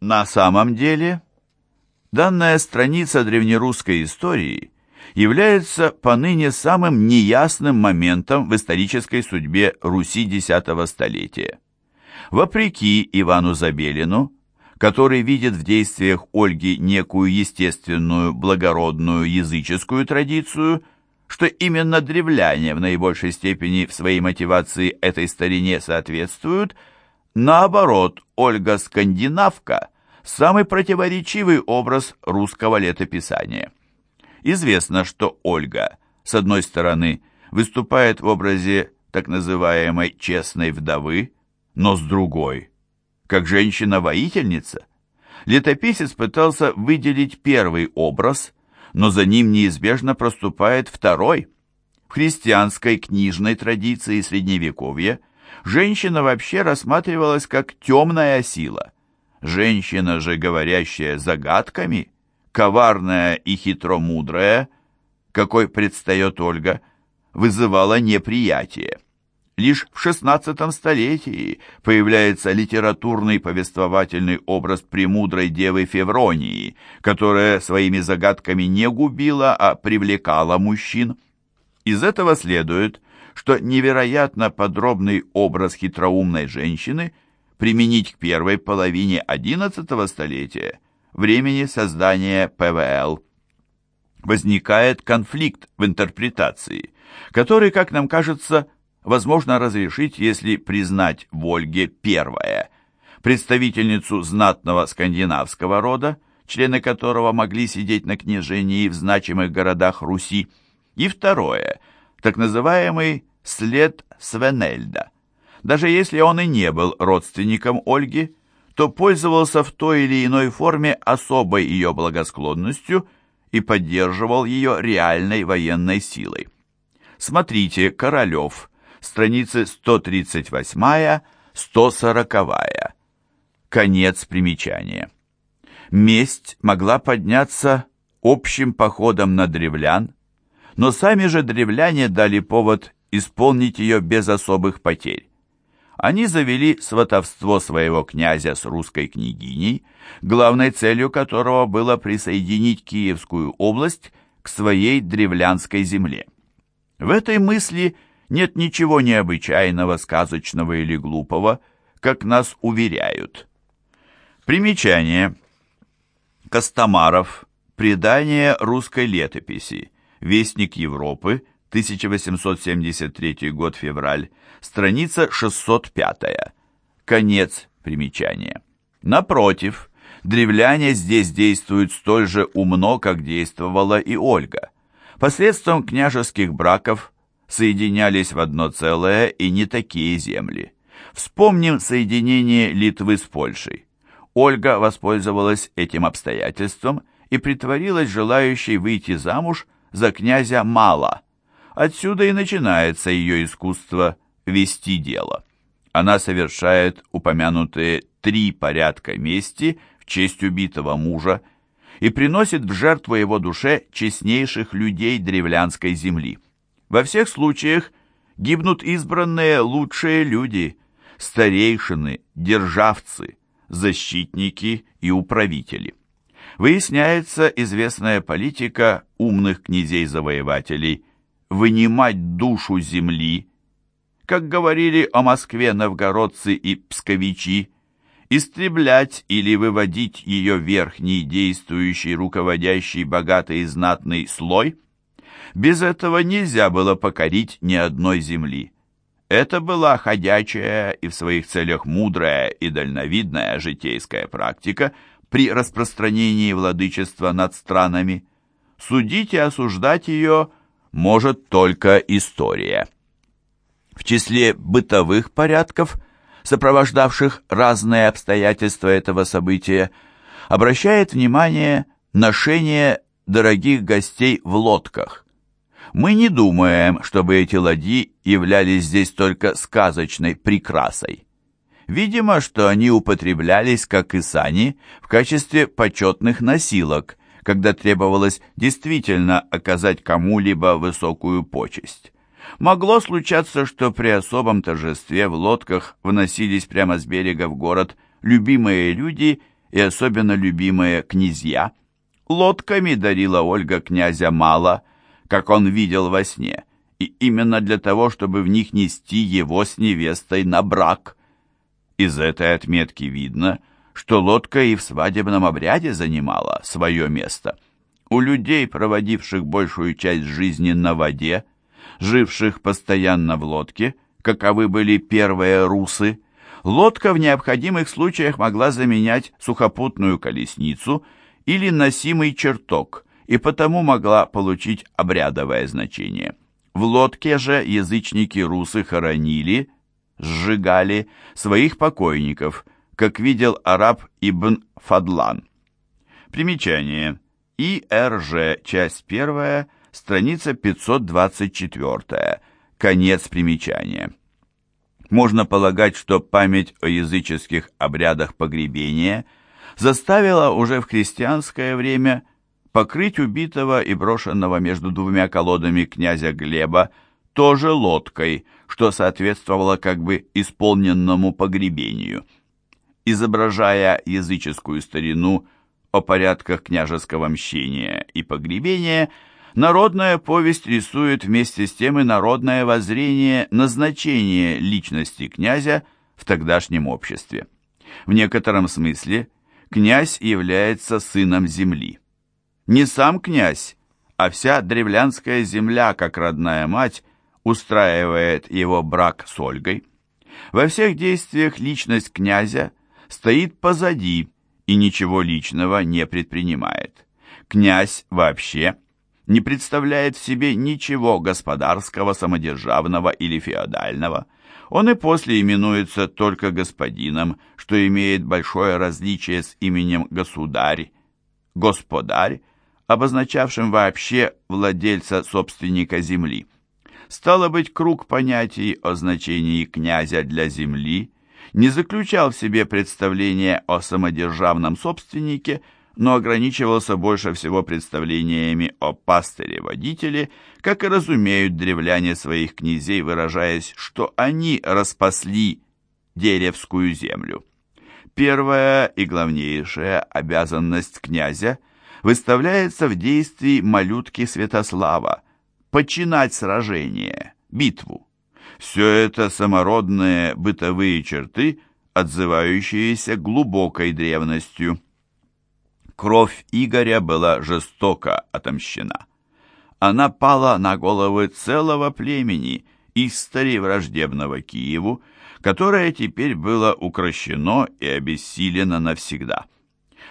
На самом деле, данная страница древнерусской истории является поныне самым неясным моментом в исторической судьбе Руси X столетия. Вопреки Ивану Забелину, который видит в действиях Ольги некую естественную, благородную языческую традицию, что именно древляне в наибольшей степени в своей мотивации этой старине соответствуют, наоборот, Ольга Скандинавка – самый противоречивый образ русского летописания. Известно, что Ольга, с одной стороны, выступает в образе так называемой «честной вдовы», но с другой, как женщина-воительница. Летописец пытался выделить первый образ, но за ним неизбежно проступает второй. В христианской книжной традиции Средневековья женщина вообще рассматривалась как темная сила. Женщина же, говорящая загадками, коварная и хитромудрая, какой предстает Ольга, вызывала неприятие. Лишь в XVI столетии появляется литературный повествовательный образ премудрой девы Февронии, которая своими загадками не губила, а привлекала мужчин. Из этого следует, что невероятно подробный образ хитроумной женщины применить к первой половине XI столетия, времени создания ПВЛ. Возникает конфликт в интерпретации, который, как нам кажется, возможно разрешить, если признать в Ольге первое, представительницу знатного скандинавского рода, члены которого могли сидеть на княжении в значимых городах Руси, и второе, так называемый след Свенельда. Даже если он и не был родственником Ольги, то пользовался в той или иной форме особой ее благосклонностью и поддерживал ее реальной военной силой. Смотрите «Королев», страницы 138-140. Конец примечания. Месть могла подняться общим походом на древлян, но сами же древляне дали повод исполнить ее без особых потерь. Они завели сватовство своего князя с русской княгиней, главной целью которого было присоединить Киевскую область к своей древлянской земле. В этой мысли – нет ничего необычайного, сказочного или глупого, как нас уверяют. Примечание. Костомаров. Предание русской летописи. Вестник Европы. 1873 год, февраль. Страница 605. Конец примечания. Напротив, древляне здесь действуют столь же умно, как действовала и Ольга. Посредством княжеских браков соединялись в одно целое и не такие земли. Вспомним соединение Литвы с Польшей. Ольга воспользовалась этим обстоятельством и притворилась желающей выйти замуж за князя Мала. Отсюда и начинается ее искусство вести дело. Она совершает упомянутые три порядка мести в честь убитого мужа и приносит в жертву его душе честнейших людей древлянской земли. Во всех случаях гибнут избранные лучшие люди, старейшины, державцы, защитники и управители. Выясняется известная политика умных князей-завоевателей вынимать душу земли, как говорили о Москве новгородцы и псковичи, истреблять или выводить ее верхний действующий, руководящий, богатый и знатный слой – без этого нельзя было покорить ни одной земли. Это была ходячая и в своих целях мудрая и дальновидная житейская практика при распространении владычества над странами. Судить и осуждать ее может только история. В числе бытовых порядков, сопровождавших разные обстоятельства этого события, обращает внимание ношение дорогих гостей в лодках. Мы не думаем, чтобы эти ладьи являлись здесь только сказочной прикрасой. Видимо, что они употреблялись, как и сани, в качестве почетных носилок, когда требовалось действительно оказать кому-либо высокую почесть. Могло случаться, что при особом торжестве в лодках вносились прямо с берега в город любимые люди и особенно любимые князья. Лодками дарила Ольга князя мало, как он видел во сне, и именно для того, чтобы в них нести его с невестой на брак. Из этой отметки видно, что лодка и в свадебном обряде занимала свое место. У людей, проводивших большую часть жизни на воде, живших постоянно в лодке, каковы были первые русы, лодка в необходимых случаях могла заменять сухопутную колесницу или носимый чертог, и потому могла получить обрядовое значение. В лодке же язычники-русы хоронили, сжигали своих покойников, как видел араб Ибн Фадлан. Примечание. ИРЖ, часть первая, страница 524, конец примечания. Можно полагать, что память о языческих обрядах погребения заставила уже в христианское время покрыть убитого и брошенного между двумя колодами князя Глеба тоже лодкой, что соответствовало как бы исполненному погребению. Изображая языческую старину о порядках княжеского мщения и погребения – Народная повесть рисует вместе с тем и народное воззрение на значение личности князя в тогдашнем обществе. В некотором смысле князь является сыном земли. Не сам князь, а вся древлянская земля, как родная мать, устраивает его брак с Ольгой. Во всех действиях личность князя стоит позади и ничего личного не предпринимает. Князь вообще – не представляет в себе ничего господарского, самодержавного или феодального. Он и после именуется только господином, что имеет большое различие с именем государь, господарь, обозначавшим вообще владельца собственника земли. Стало быть, круг понятий о значении князя для земли не заключал в себе представление о самодержавном собственнике – но ограничивался больше всего представлениями о пастыре-водителе, как и разумеют древляне своих князей, выражаясь, что они распасли деревскую землю. Первая и главнейшая обязанность князя выставляется в действии малютки Святослава – починать сражение, битву. Все это самородные бытовые черты, отзывающиеся глубокой древностью – Кровь Игоря была жестоко отомщена. Она пала на головы целого племени истори враждебного Киеву, которое теперь было укращено и обессилено навсегда.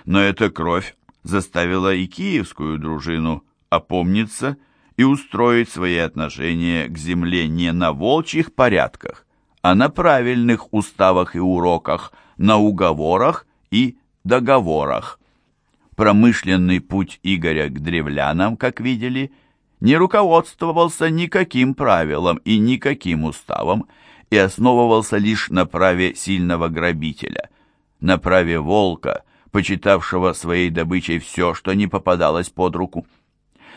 Но эта кровь заставила и киевскую дружину опомниться и устроить свои отношения к земле не на волчьих порядках, а на правильных уставах и уроках, на уговорах и договорах. Промышленный путь Игоря к древлянам, как видели, не руководствовался никаким правилом и никаким уставом и основывался лишь на праве сильного грабителя, на праве волка, почитавшего своей добычей все, что не попадалось под руку.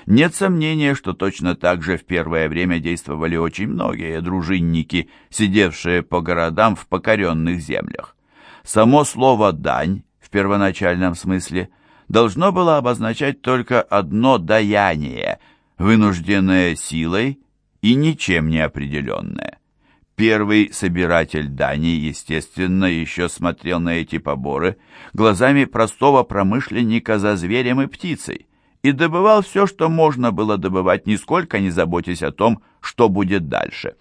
Нет сомнения, что точно так же в первое время действовали очень многие дружинники, сидевшие по городам в покоренных землях. Само слово «дань» в первоначальном смысле – должно было обозначать только одно даяние, вынужденное силой и ничем не определенное. Первый собиратель дани, естественно, еще смотрел на эти поборы глазами простого промышленника за зверем и птицей и добывал все, что можно было добывать, нисколько не заботясь о том, что будет дальше.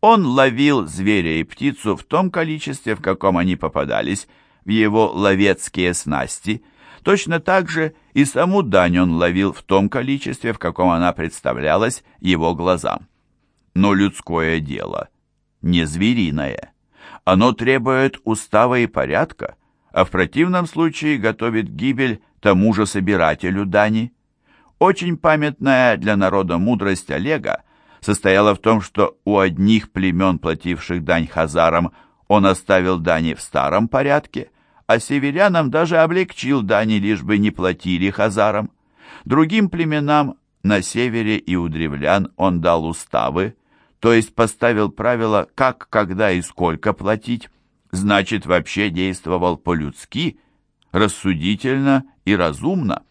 Он ловил зверя и птицу в том количестве, в каком они попадались, в его ловецкие снасти – Точно так же и саму дань он ловил в том количестве, в каком она представлялась его глазам. Но людское дело не звериное. Оно требует устава и порядка, а в противном случае готовит гибель тому же собирателю дани. Очень памятная для народа мудрость Олега состояла в том, что у одних племен, плативших дань хазарам, он оставил дани в старом порядке – а северянам даже облегчил дани, лишь бы не платили хазарам. Другим племенам на севере и у древлян он дал уставы, то есть поставил правила, как, когда и сколько платить, значит, вообще действовал по-людски, рассудительно и разумно.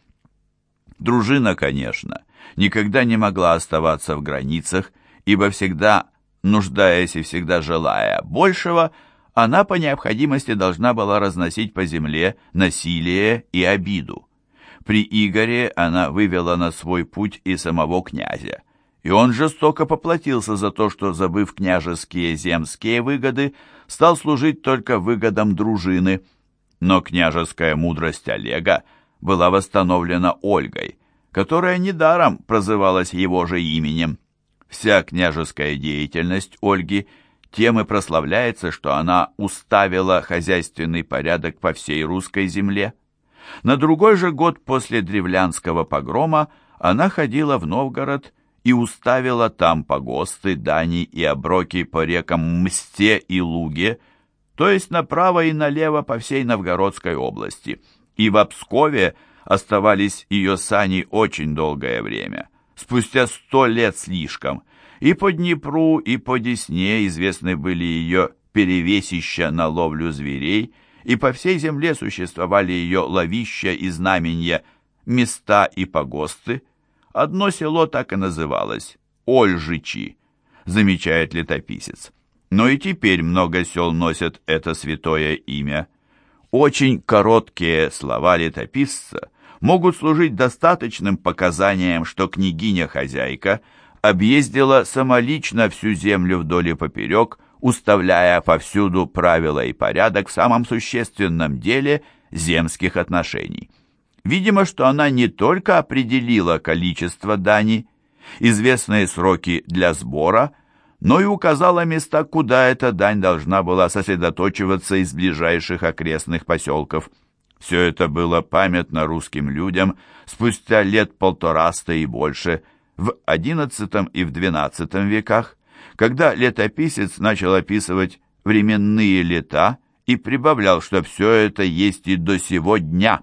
Дружина, конечно, никогда не могла оставаться в границах, ибо всегда, нуждаясь и всегда желая большего, она по необходимости должна была разносить по земле насилие и обиду. При Игоре она вывела на свой путь и самого князя, и он жестоко поплатился за то, что, забыв княжеские земские выгоды, стал служить только выгодам дружины. Но княжеская мудрость Олега была восстановлена Ольгой, которая недаром прозывалась его же именем. Вся княжеская деятельность Ольги – тем и прославляется, что она уставила хозяйственный порядок по всей русской земле. На другой же год после древлянского погрома она ходила в Новгород и уставила там погосты, дани и оброки по рекам Мсте и Луге, то есть направо и налево по всей Новгородской области. И в Пскове оставались ее сани очень долгое время, спустя сто лет слишком – и по Днепру, и по Десне известны были ее перевесища на ловлю зверей, и по всей земле существовали ее ловища и знаменья, места и погосты. Одно село так и называлось – Ольжичи, замечает летописец. Но и теперь много сел носят это святое имя. Очень короткие слова летописца могут служить достаточным показанием, что княгиня-хозяйка – объездила самолично всю землю вдоль и поперек, уставляя повсюду правила и порядок в самом существенном деле земских отношений. Видимо, что она не только определила количество дани, известные сроки для сбора, но и указала места, куда эта дань должна была сосредоточиваться из ближайших окрестных поселков. Все это было памятно русским людям спустя лет полтораста и больше – в XI и в XII веках, когда летописец начал описывать временные лета и прибавлял, что все это есть и до сего дня.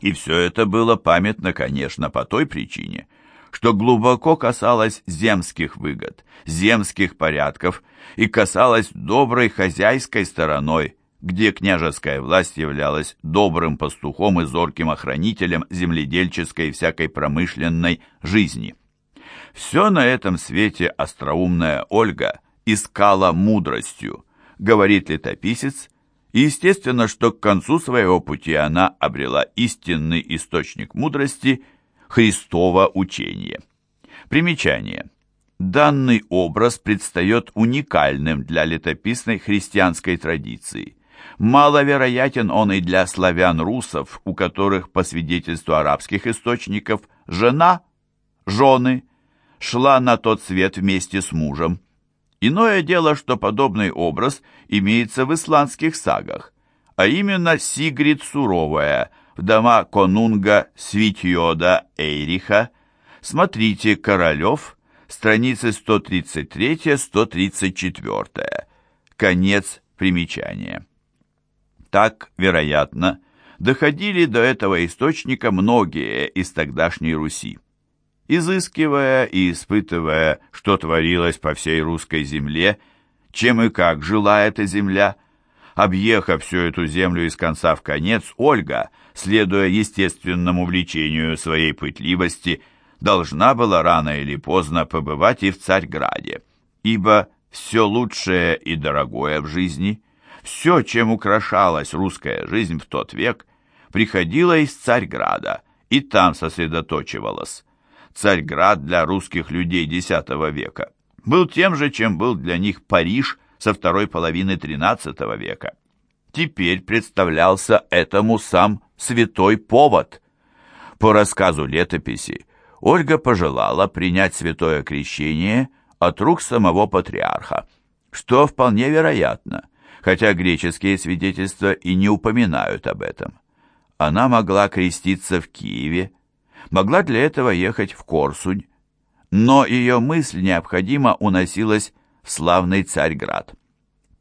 И все это было памятно, конечно, по той причине, что глубоко касалось земских выгод, земских порядков и касалось доброй хозяйской стороной где княжеская власть являлась добрым пастухом и зорким охранителем земледельческой и всякой промышленной жизни. Все на этом свете остроумная Ольга искала мудростью, говорит летописец, и естественно, что к концу своего пути она обрела истинный источник мудрости – Христово учение. Примечание. Данный образ предстает уникальным для летописной христианской традиции – Маловероятен он и для славян-русов, у которых, по свидетельству арабских источников, жена, жены, шла на тот свет вместе с мужем. Иное дело, что подобный образ имеется в исландских сагах, а именно Сигрид Суровая, вдова конунга Свитьода Эйриха. Смотрите «Королев», страницы 133-134. Конец примечания. Так, вероятно, доходили до этого источника многие из тогдашней Руси. Изыскивая и испытывая, что творилось по всей русской земле, чем и как жила эта земля, объехав всю эту землю из конца в конец, Ольга, следуя естественному влечению своей пытливости, должна была рано или поздно побывать и в Царьграде, ибо все лучшее и дорогое в жизни – все, чем украшалась русская жизнь в тот век, приходило из Царьграда и там сосредоточивалось. Царьград для русских людей X века был тем же, чем был для них Париж со второй половины XIII века. Теперь представлялся этому сам святой повод. По рассказу летописи, Ольга пожелала принять святое крещение от рук самого патриарха, что вполне вероятно, хотя греческие свидетельства и не упоминают об этом. Она могла креститься в Киеве, могла для этого ехать в Корсунь, но ее мысль необходимо уносилась в славный Царьград.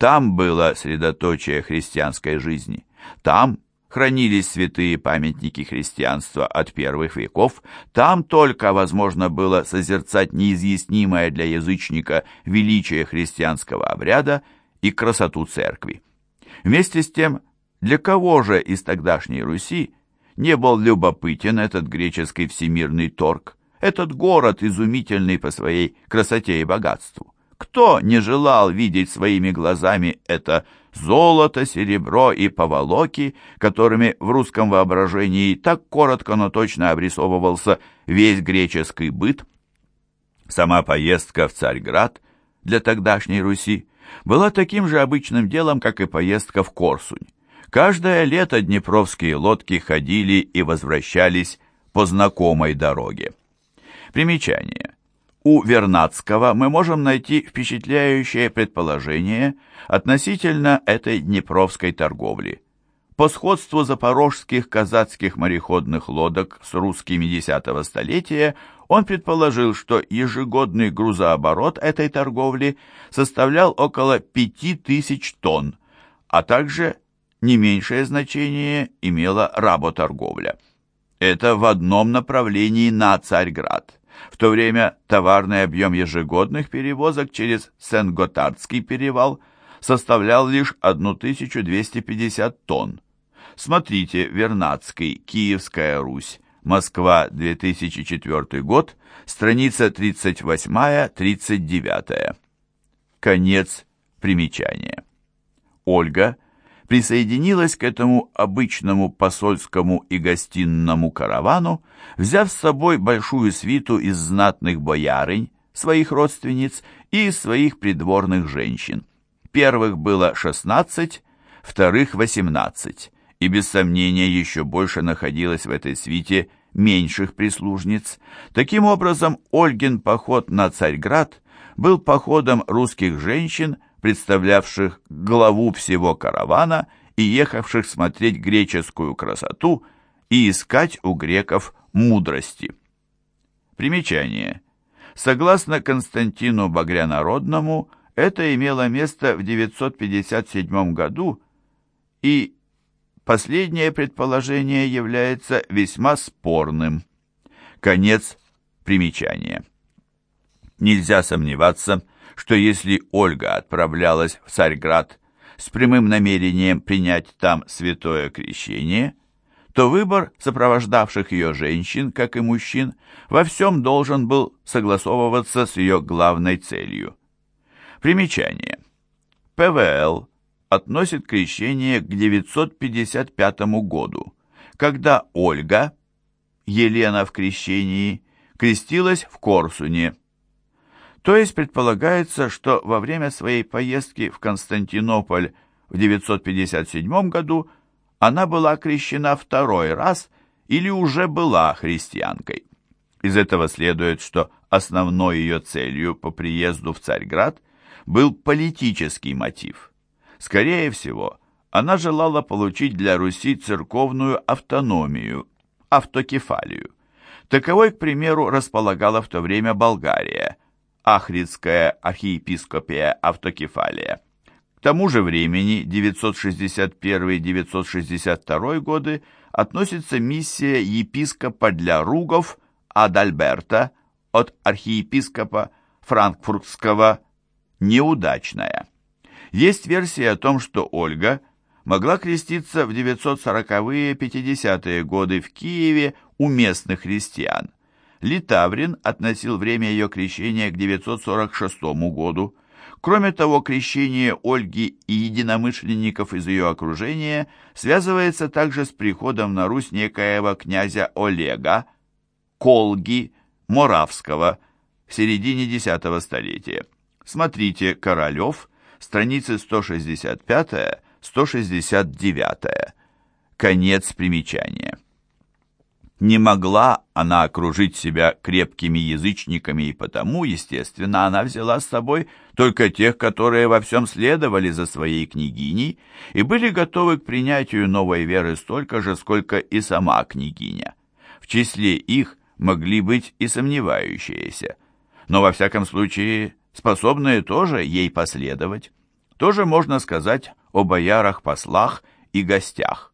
Там было средоточие христианской жизни, там хранились святые памятники христианства от первых веков, там только возможно было созерцать неизъяснимое для язычника величие христианского обряда – и красоту церкви. Вместе с тем, Для кого же из тогдашней Руси не был любопытен этот греческий всемирный торг, этот город, изумительный по своей красоте и богатству? Кто не желал видеть своими глазами это золото, серебро и поволоки, которыми в русском воображении так коротко, но точно обрисовывался весь греческий быт? Сама поездка в Царьград для тогдашней Руси была таким же обычным делом, как и поездка в Корсунь. Каждое лето днепровские лодки ходили и возвращались по знакомой дороге. Примечание. У Вернадского мы можем найти впечатляющее предположение относительно этой днепровской торговли. По сходству запорожских казацких мореходных лодок с русскими X столетия он предположил, что ежегодный грузооборот этой торговли составлял около 5000 тонн, а также не меньшее значение имела работорговля. Это в одном направлении на Царьград. В то время товарный объем ежегодных перевозок через Сен-Готардский перевал составлял лишь 1250 тонн. Смотрите Вернадский, Киевская Русь, Москва, 2004 год, страница 38-39. Конец примечания. Ольга присоединилась к этому обычному посольскому и гостинному каравану, взяв с собой большую свиту из знатных боярынь, своих родственниц и своих придворных женщин. Первых было 16, вторых 18, и без сомнения еще больше находилось в этой свите меньших прислужниц. Таким образом, Ольгин поход на Царьград был походом русских женщин, представлявших главу всего каравана и ехавших смотреть греческую красоту и искать у греков мудрости. Примечание. Согласно Константину Багрянародному, это имело место в 957 году и Последнее предположение является весьма спорным. Конец примечания. Нельзя сомневаться, что если Ольга отправлялась в Царьград с прямым намерением принять там святое крещение, то выбор сопровождавших ее женщин, как и мужчин, во всем должен был согласовываться с ее главной целью. Примечание. ПВЛ относит крещение к 955 году, когда Ольга, Елена в крещении, крестилась в Корсуне. То есть предполагается, что во время своей поездки в Константинополь в 957 году она была крещена второй раз или уже была христианкой. Из этого следует, что основной ее целью по приезду в Царьград был политический мотив – Скорее всего, она желала получить для Руси церковную автономию, автокефалию. Таковой, к примеру, располагала в то время Болгария, Ахридская архиепископия автокефалия. К тому же времени, 961-962 годы, относится миссия епископа для ругов Адальберта от архиепископа Франкфуртского «неудачная». Есть версия о том, что Ольга могла креститься в 940-е 50-е годы в Киеве у местных христиан. Литаврин относил время ее крещения к 946 году. Кроме того, крещение Ольги и единомышленников из ее окружения связывается также с приходом на Русь некоего князя Олега, Колги, Моравского в середине X столетия. Смотрите «Королев», страницы 165-169. Конец примечания. Не могла она окружить себя крепкими язычниками, и потому, естественно, она взяла с собой только тех, которые во всем следовали за своей княгиней и были готовы к принятию новой веры столько же, сколько и сама княгиня. В числе их могли быть и сомневающиеся, но во всяком случае способные тоже ей последовать. Тоже можно сказать о боярах-послах и гостях.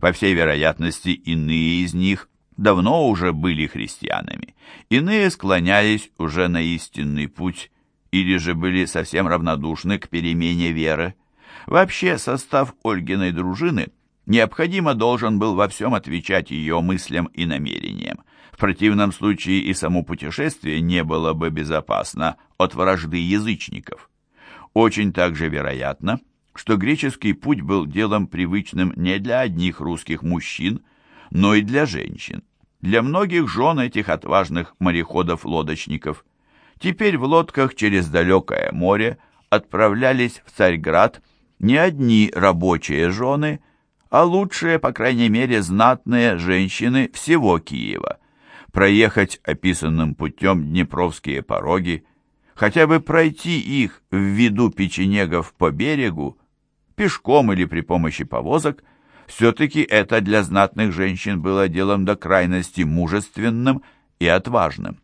По всей вероятности, иные из них давно уже были христианами, иные склонялись уже на истинный путь или же были совсем равнодушны к перемене веры. Вообще, состав Ольгиной дружины необходимо должен был во всем отвечать ее мыслям и намерениям. В противном случае и само путешествие не было бы безопасно от вражды язычников. Очень также вероятно, что греческий путь был делом привычным не для одних русских мужчин, но и для женщин, для многих жен этих отважных мореходов-лодочников. Теперь в лодках через далекое море отправлялись в Царьград не одни рабочие жены, а лучшие, по крайней мере, знатные женщины всего Киева. Проехать описанным путем Днепровские пороги, хотя бы пройти их в виду печенегов по берегу, пешком или при помощи повозок, все-таки это для знатных женщин было делом до крайности мужественным и отважным.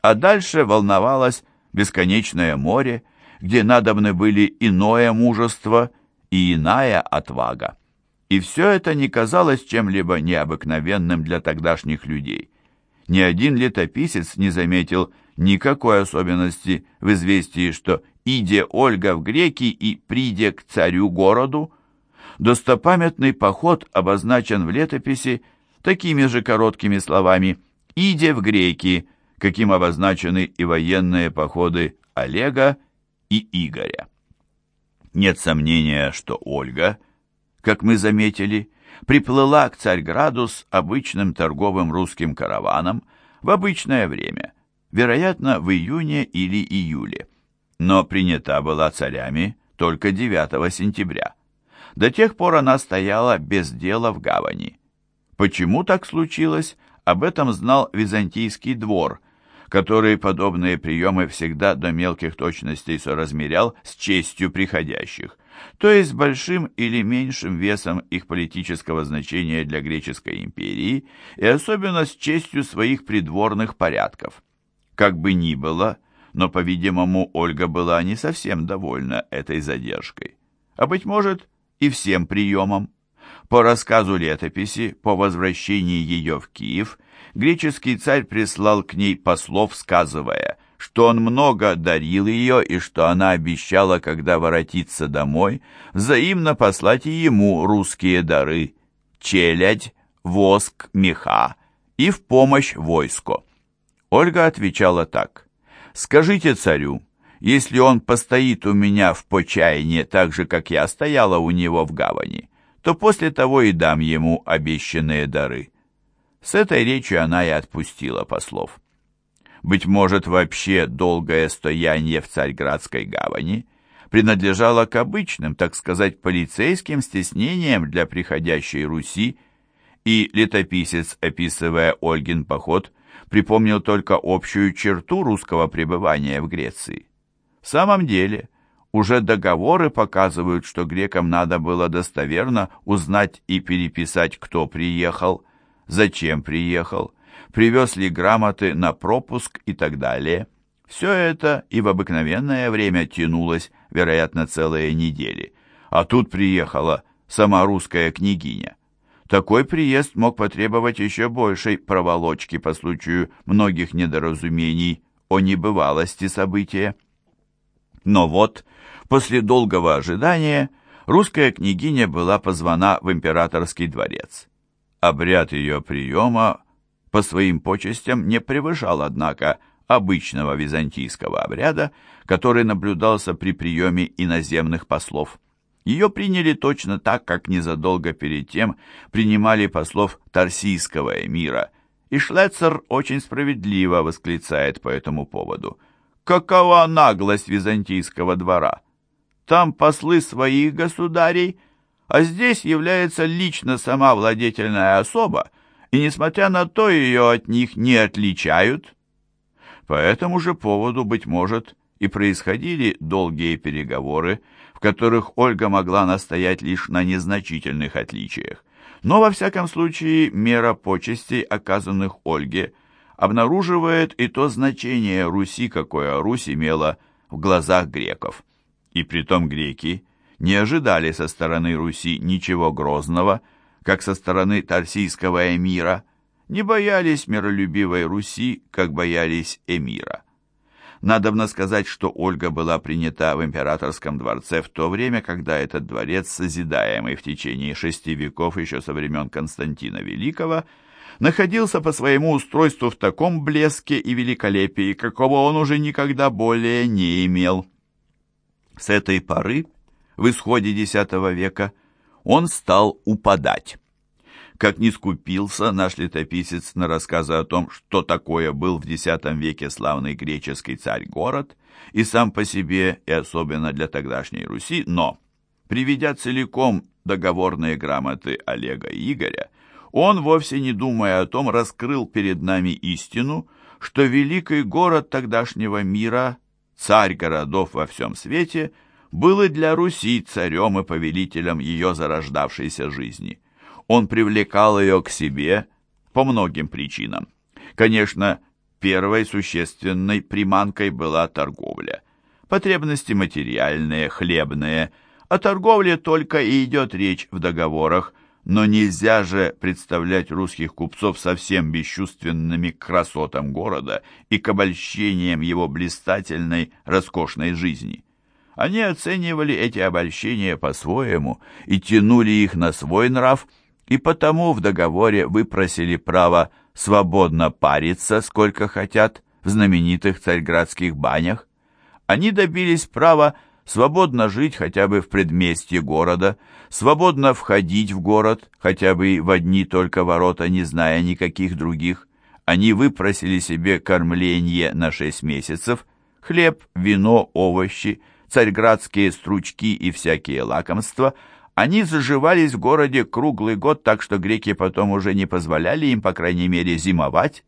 А дальше волновалось бесконечное море, где надобны были иное мужество и иная отвага. И все это не казалось чем-либо необыкновенным для тогдашних людей. Ни один летописец не заметил никакой особенности в известии, что «иде Ольга в греки и приде к царю-городу», достопамятный поход обозначен в летописи такими же короткими словами «иде в греки», каким обозначены и военные походы Олега и Игоря. Нет сомнения, что Ольга, как мы заметили, приплыла к Царьграду с обычным торговым русским караваном в обычное время, вероятно, в июне или июле, но принята была царями только 9 сентября. До тех пор она стояла без дела в гавани. Почему так случилось, об этом знал византийский двор – который подобные приемы всегда до мелких точностей соразмерял с честью приходящих, то есть большим или меньшим весом их политического значения для греческой империи и особенно с честью своих придворных порядков. Как бы ни было, но, по-видимому, Ольга была не совсем довольна этой задержкой, а, быть может, и всем приемом. По рассказу летописи, по возвращении ее в Киев – греческий царь прислал к ней послов, сказывая, что он много дарил ее и что она обещала, когда воротится домой, взаимно послать и ему русские дары – челядь, воск, меха и в помощь войску. Ольга отвечала так. «Скажите царю, если он постоит у меня в почаянии так же, как я стояла у него в гавани, то после того и дам ему обещанные дары». С этой речью она и отпустила послов. Быть может, вообще долгое стояние в Царьградской гавани принадлежало к обычным, так сказать, полицейским стеснениям для приходящей Руси, и летописец, описывая Ольгин поход, припомнил только общую черту русского пребывания в Греции. В самом деле, уже договоры показывают, что грекам надо было достоверно узнать и переписать, кто приехал, зачем приехал, привез ли грамоты на пропуск и так далее. Все это и в обыкновенное время тянулось, вероятно, целые недели. А тут приехала сама русская княгиня. Такой приезд мог потребовать еще большей проволочки по случаю многих недоразумений о небывалости события. Но вот, после долгого ожидания, русская княгиня была позвана в императорский дворец. Обряд ее приема по своим почестям не превышал, однако, обычного византийского обряда, который наблюдался при приеме иноземных послов. Ее приняли точно так, как незадолго перед тем принимали послов Тарсийского эмира, и Шлецер очень справедливо восклицает по этому поводу. «Какова наглость византийского двора! Там послы своих государей – а здесь является лично сама владетельная особа, и, несмотря на то, ее от них не отличают. По этому же поводу, быть может, и происходили долгие переговоры, в которых Ольга могла настоять лишь на незначительных отличиях. Но, во всяком случае, мера почестей, оказанных Ольге, обнаруживает и то значение Руси, какое Русь имела в глазах греков. И притом греки не ожидали со стороны Руси ничего грозного, как со стороны Тарсийского эмира, не боялись миролюбивой Руси, как боялись эмира. Надобно сказать, что Ольга была принята в императорском дворце в то время, когда этот дворец, созидаемый в течение шести веков еще со времен Константина Великого, находился по своему устройству в таком блеске и великолепии, какого он уже никогда более не имел. С этой поры, в исходе X века, он стал упадать. Как не скупился наш летописец на рассказы о том, что такое был в X веке славный греческий царь-город, и сам по себе, и особенно для тогдашней Руси, но, приведя целиком договорные грамоты Олега и Игоря, он, вовсе не думая о том, раскрыл перед нами истину, что великий город тогдашнего мира, царь городов во всем свете, был и для Руси царем и повелителем ее зарождавшейся жизни. Он привлекал ее к себе по многим причинам. Конечно, первой существенной приманкой была торговля. Потребности материальные, хлебные. О торговле только и идет речь в договорах, но нельзя же представлять русских купцов совсем бесчувственными к красотам города и к обольщениям его блистательной, роскошной жизни. Они оценивали эти обольщения по-своему и тянули их на свой нрав, и потому в договоре выпросили право свободно париться, сколько хотят, в знаменитых царьградских банях. Они добились права свободно жить хотя бы в предместье города, свободно входить в город, хотя бы в одни только ворота, не зная никаких других. Они выпросили себе кормление на шесть месяцев, хлеб, вино, овощи, царьградские стручки и всякие лакомства. Они заживались в городе круглый год, так что греки потом уже не позволяли им, по крайней мере, зимовать.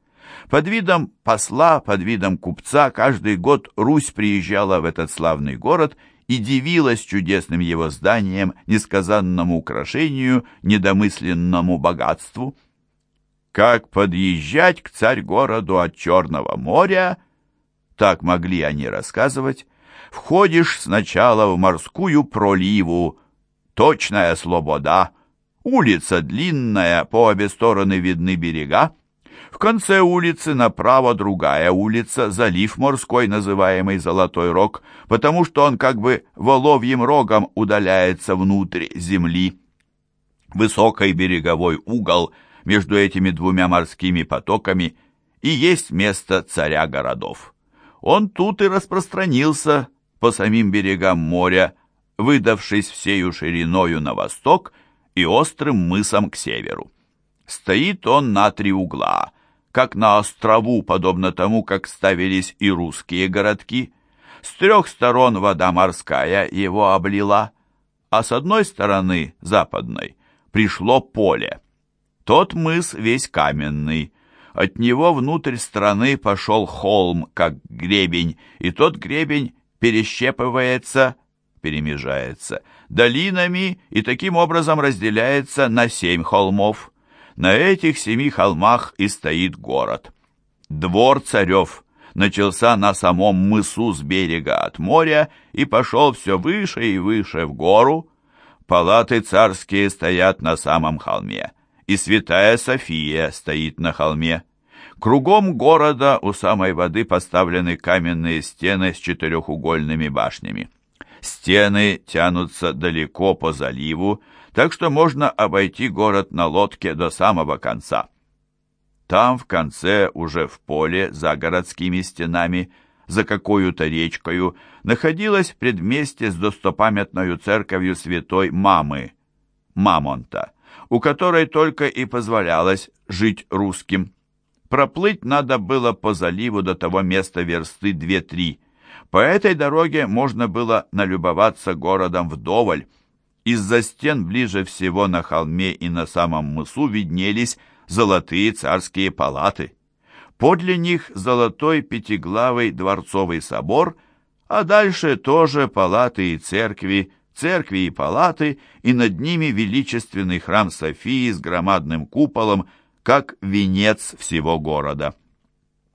Под видом посла, под видом купца каждый год Русь приезжала в этот славный город и дивилась чудесным его зданием, несказанному украшению, недомысленному богатству. Как подъезжать к царь-городу от Черного моря, так могли они рассказывать, входишь сначала в морскую проливу, точная слобода, улица длинная, по обе стороны видны берега, в конце улицы направо другая улица, залив морской, называемый Золотой Рог, потому что он как бы воловьим рогом удаляется внутрь земли. Высокий береговой угол между этими двумя морскими потоками и есть место царя городов. Он тут и распространился по самим берегам моря, выдавшись всею шириною на восток и острым мысом к северу. Стоит он на три угла, как на острову, подобно тому, как ставились и русские городки. С трех сторон вода морская его облила, а с одной стороны, западной, пришло поле. Тот мыс весь каменный, от него внутрь страны пошел холм, как гребень, и тот гребень перещепывается, перемежается долинами и таким образом разделяется на семь холмов. На этих семи холмах и стоит город. Двор царев начался на самом мысу с берега от моря и пошел все выше и выше в гору. Палаты царские стоят на самом холме, и святая София стоит на холме. Кругом города у самой воды поставлены каменные стены с четырехугольными башнями. Стены тянутся далеко по заливу, так что можно обойти город на лодке до самого конца. Там в конце, уже в поле, за городскими стенами, за какую-то речкою, находилось предместье с достопамятною церковью святой Мамы, Мамонта, у которой только и позволялось жить русским. Проплыть надо было по заливу до того места версты две-три. По этой дороге можно было налюбоваться городом вдоволь, из-за стен ближе всего на холме и на самом мысу виднелись золотые царские палаты. Подле них золотой пятиглавый дворцовый собор, а дальше тоже палаты и церкви, церкви и палаты, и над ними величественный храм Софии с громадным куполом, как венец всего города.